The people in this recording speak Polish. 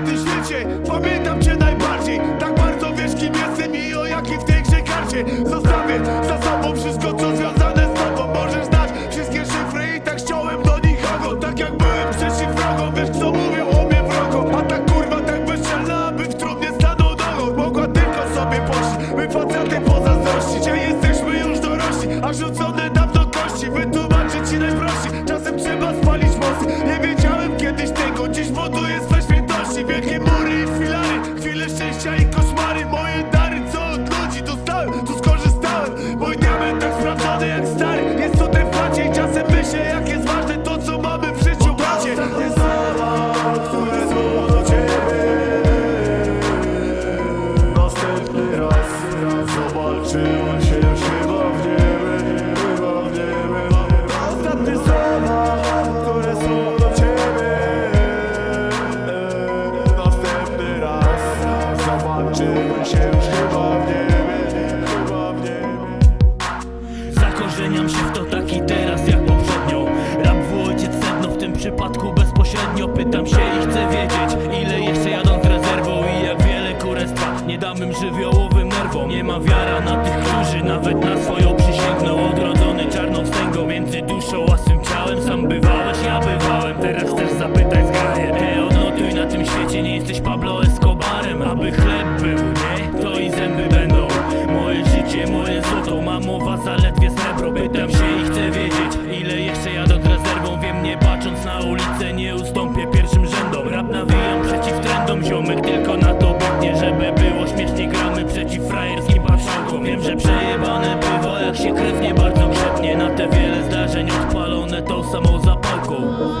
na tym świecie. Pamiętam cię najbardziej. Tak bardzo wiesz kim jestem i o jakiej w tej grze karcie. Zostawię za sobą wszystko co związane z tobą Możesz znać wszystkie szyfry i tak ściąłem do nikogo Tak jak byłem przeciwwrogą Wiesz kto Ricky Zobaczyłem się już chyba w niebie Chyba w niebie Zakorzeniam się w to taki teraz jak poprzednio. Rap w ojciec sedno, w tym przypadku bezpośrednio. Pytam się i chcę wiedzieć ile jeszcze jadą z rezerwą I jak wiele kurestwa nie dam im żywiołowym nerwom. Nie ma wiara na tych, którzy nawet na swoją przysięgną. Odrodzony czarną wstęgą między duszą a swym ciałem. Sam bywałeś, ja bywałem, teraz też zapytaj zgraję Ty odnotuj na tym świecie, nie jesteś Pablo aby chleb był, nie? To i zęby będą. Moje życie, moje złoto. Mamowa zaledwie srebro. Pytam się i chcę wiedzieć Ile jeszcze jadę od rezerwą Wiem, nie patrząc na ulicę Nie ustąpię pierwszym rzędom. Rap nawijam przeciw trendom. Ziomek tylko na to biegnie Żeby było śmiesznie. Gramy przeciw frajerskim patrzałkom Wiem, że przejebane bywa Jak się krew nie bardzo grzebnie. Na te wiele zdarzeń odpalone Tą samą zapałką.